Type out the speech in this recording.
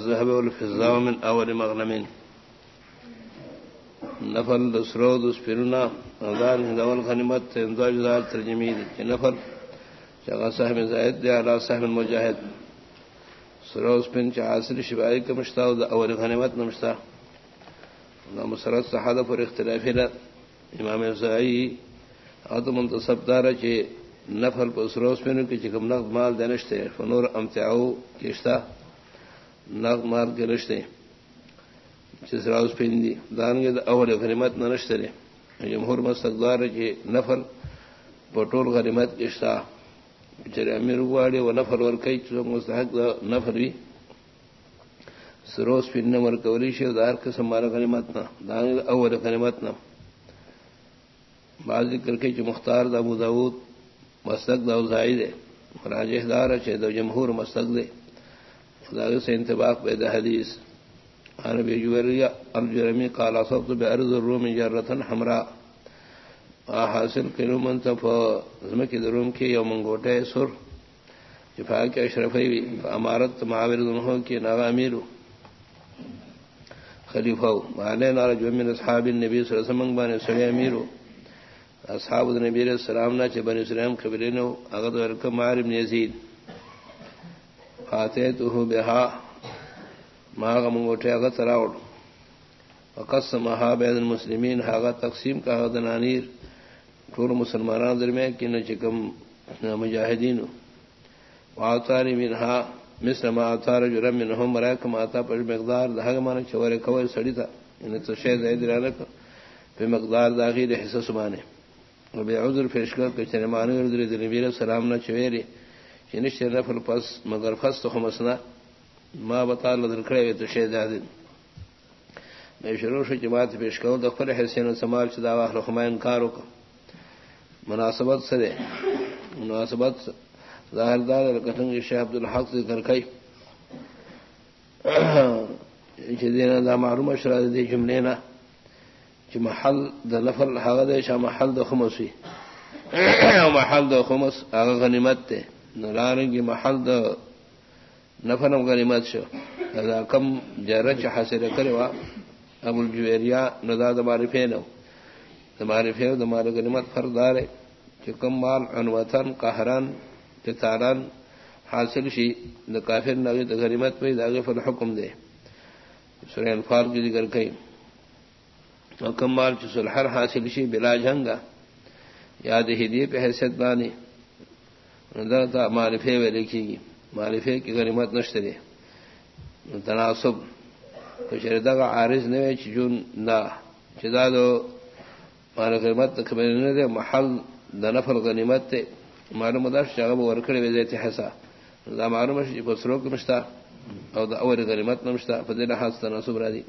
الذهب والفضة من أول مغنم. نفل دسرو دسپرنا ادان هدول غنیمت انداج دار ترجمی دی. نفل؟ چغا صاحب زائد دی علی صاحب المجاہد سرو سپن چ عاصر شبائی کا مشتا او اول غنیمت نمشتا. نہ مسرت صحابہ پر اختلاف ہے امام زائی ادم منتصب دار چ نفل پر سرو سپن کی چکم نقد مال دنشتے فنور امتعو کیشتا ناگ مار کے رشتے. چسراؤس پھیندی دانگے دا اول غنیمت نہ رشتے جمہور مستقدار کی نفل پٹول غنیمت اشتا چرے امیر واڑی و نفل ور کئی چو مستحق دا نفل بھی سروس پھین نمر کولی شے دار قسم مارا غنیمت نہ دانگے دا اول غنیمت نہ بعض ذکر کئی چو مختار دا ابو داود مستق دا اوزائی دے. راجح دار چے دا جمہور مستق دے. سے انتباق بید حدیث. عن ابي جويرية الجرمي قال اصبت بارض الروم جرة حمراء. حاصل کنو من تف زمکی دروم کی یو منگوٹے سر. جفا کے اشرفی امارت معاور دنہو کی ناغا امیرو. خلیفہ، معنی نارا جو من اصحاب النبی صلی اللہ علیہ وسلم بانے سڑی امیرو. اصحاب النبی علیہ السلام نا چھ بنی اسلام قبلینو اغد ورکم معار ابن یزید فاتحته بها ما غموٹے اگا تراوڑ وقسمها بین المسلمین هاغا تقسیم کا دنانیر. ٹول مسلمانان درمیان کی نہ چکم مجاہدین واعطانی منها مثل ما اعطى رجلا منهم مراكم اعطى پر مقدار دهغه معنی چوره کوي سړی تا. یعنی ان ته شی زید رانک په مقدار داغي د حصہ سمانه او به عذر پیشکا کچره معنی ورته د نبی رسول الله نه چويري یعنی چنش نفل پس مگر فست خمسنا ما بتا لدر کھڑے ہوئے تو شے دادن میں شروع سے جماعت پیش کروں تو خل حسین سمال چدا واخر خمائن کارو کا مناسبت سے دے. مناسبت ظاہر دار کتنگ شیخ عبد الحق ذکر کئی دینا دا معلوم اشرا دی جملے نا. کہ محل دا نفل حاغ دے شا محل دا خمس وی. محل دا خمس آغا غنیمت دے نلارنگی محل دا نفنم غنیمت شو. اذا کم جرچ حاصل کروا ابو الجویریا ندا دا معرفے نو دا معرفے دا معرفے غنیمت فردار کہ کم مال عنوطن قہران تتاران حاصل شی دا کافر ناغی دا غنیمت پہ دا غفر حکم دے سورہ انفال کی ذکر کئی کم مال چو سلحر حاصل شی بلا جنگا یاد ہدیے پہ حیثیت بانی درتا معرفے و لکھی گی۔ معرفے کی غنیمت نشترے تناسب۔ شردا کا عارض نے چون نہ چدا دو مان غنیمت خبر نہ دے۔ محل دنفل غنیمت تے۔ معلوم مدار شغب ورکڑے وے تے حسا دا معلوم ہے کہ بسرو کے مشتا۔ او دا اول غنیمت نہ مشتا۔ حاصل تناسب را دی۔